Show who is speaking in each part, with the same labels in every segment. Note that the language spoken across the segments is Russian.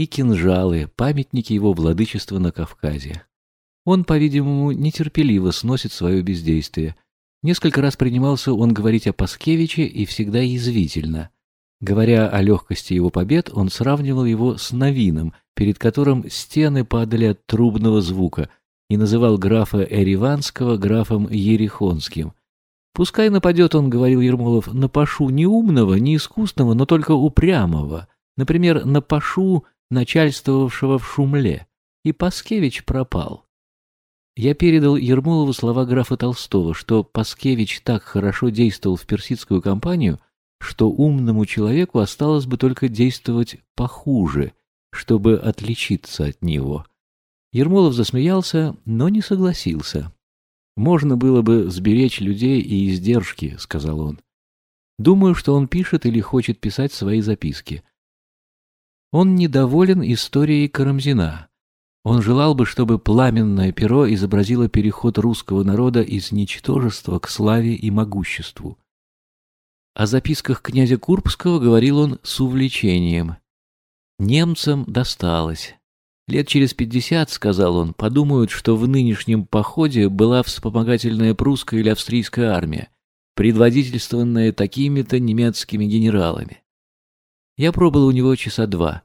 Speaker 1: и кинжалы, памятники его владычества на Кавказе. Он, по-видимому, нетерпеливо сносит свое бездействие. Несколько раз принимался он говорить о Паскевиче и всегда язвительно. Говоря о легкости его побед, он сравнивал его с Новином, перед которым стены падали от трубного звука, и называл графа Эриванского графом Ерехонским. «Пускай нападет, — он говорил Ермолов, — на пашу не умного, не искусного, но только упрямого, например, на пашу, начальствовавшего в Шумле, и Паскевич пропал». Я передал Ермолову слова графа Толстого, что Паскевич так хорошо действовал в персидскую кампанию, что умному человеку осталось бы только действовать похуже, чтобы отличиться от него. Ермолов засмеялся, но не согласился. «Можно было бы сберечь людей и издержки», — сказал он. «Думаю, что он пишет или хочет писать свои записки. Он недоволен историей Карамзина. Он желал бы, чтобы пламенное перо изобразило переход русского народа из ничтожества к славе и могуществу. О записках князя Курбского говорил он с увлечением. Немцам досталось. Лет через пятьдесят, сказал он, подумают, что в нынешнем походе была вспомогательная прусская или австрийская армия, предводительствованная такими-то немецкими генералами. Я пробыл у него часа два.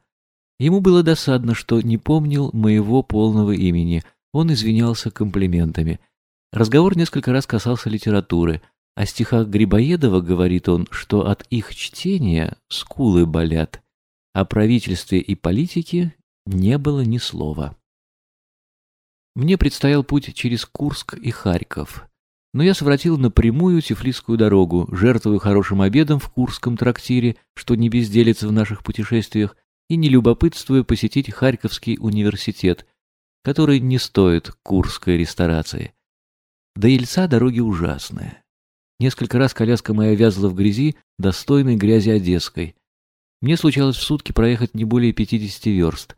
Speaker 1: Ему было досадно, что не помнил моего полного имени. Он извинялся комплиментами. Разговор несколько раз касался литературы. О стихах Грибоедова говорит он, что от их чтения скулы болят. О правительстве и политике не было ни слова. Мне предстоял путь через Курск и Харьков. Но я совратил напрямую Тифлисскую дорогу, жертвуя хорошим обедом в Курском трактире, что не безделится в наших путешествиях, и не любопытствуя посетить Харьковский университет, который не стоит курской ресторации. До Ельца дороги ужасные. Несколько раз коляска моя вязла в грязи, достойной грязи одесской. Мне случалось в сутки проехать не более 50 верст.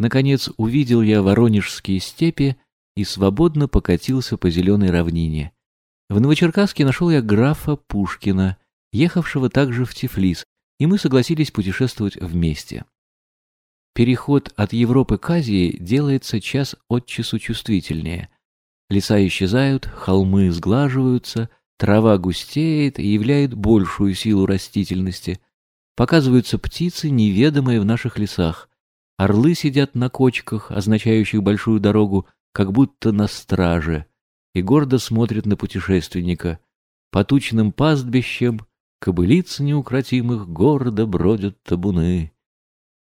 Speaker 1: Наконец увидел я Воронежские степи и свободно покатился по зеленой равнине. В Новочеркасске нашел я графа Пушкина, ехавшего также в Тифлис, и мы согласились путешествовать вместе. Переход от Европы к Азии делается час от часу чувствительнее. Леса исчезают, холмы сглаживаются, трава густеет и являет большую силу растительности. Показываются птицы, неведомые в наших лесах. Орлы сидят на кочках, означающих большую дорогу, как будто на страже, и гордо смотрят на путешественника. По тучным пастбищем кобылиц неукротимых гордо бродят табуны.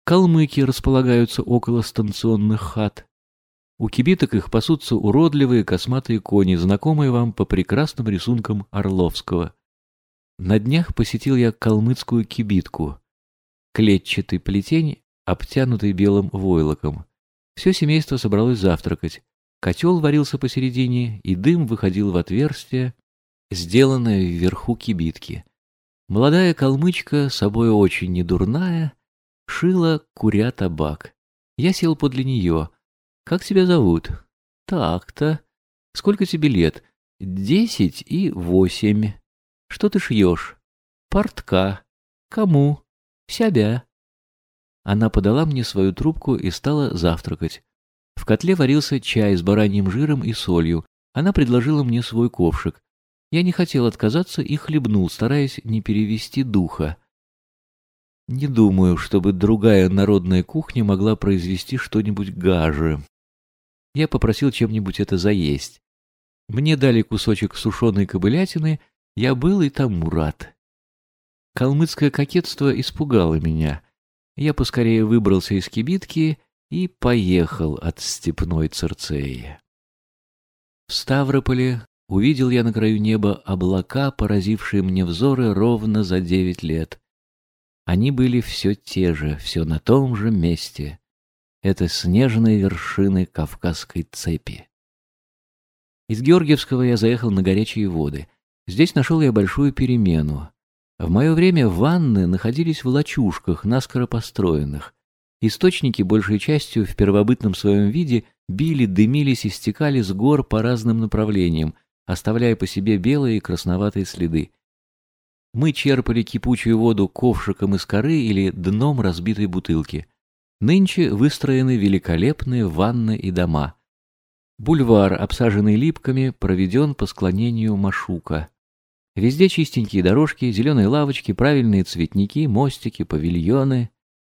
Speaker 1: Калмыки располагаются около станционных хат. У кибиток их пасутся уродливые косматые кони, знакомые вам по прекрасным рисункам Орловского. На днях посетил я калмыцкую кибитку. Клетчатый плетень, обтянутый белым войлоком. Все семейство собралось завтракать. Котел варился посередине, и дым выходил в отверстие, сделанное вверху кибитки. Молодая калмычка, собой очень недурная, шила, куря табак. Я сел подле нее. «Как тебя зовут?» «Так-то. Сколько тебе лет?» «Десять и восемь. Что ты шьешь?» «Портка. Кому?» «Себя». Она подала мне свою трубку и стала завтракать. В котле варился чай с бараньим жиром и солью. Она предложила мне свой ковшик. Я не хотел отказаться и хлебнул, стараясь не перевести духа. Не думаю, чтобы другая народная кухня могла произвести что-нибудь гаже. Я попросил чем-нибудь это заесть. Мне дали кусочек сушеной кобылятины, я был и тому рад. Калмыцкое кокетство испугало меня. Я поскорее выбрался из кибитки и поехал от степной Церцеи. В Ставрополе увидел я на краю неба облака, поразившие мне взоры ровно за девять лет. Они были все те же, все на том же месте. Это снежные вершины Кавказской цепи. Из Георгиевского я заехал на горячие воды. Здесь нашел я большую перемену. В мое время ванны находились в лачушках, наскоро построенных. Источники, большей частью в первобытном своем виде, били, дымились и стекали с гор по разным направлениям, оставляя по себе белые и красноватые следы. Мы черпали кипучую воду ковшиком из коры или дном разбитой бутылки. Нынче выстроены великолепные ванны и дома. Бульвар, обсаженный липками, проведен по склонению Машука. Везде чистенькие дорожки, зеленые лавочки, правильные цветники, мостики, павильоны.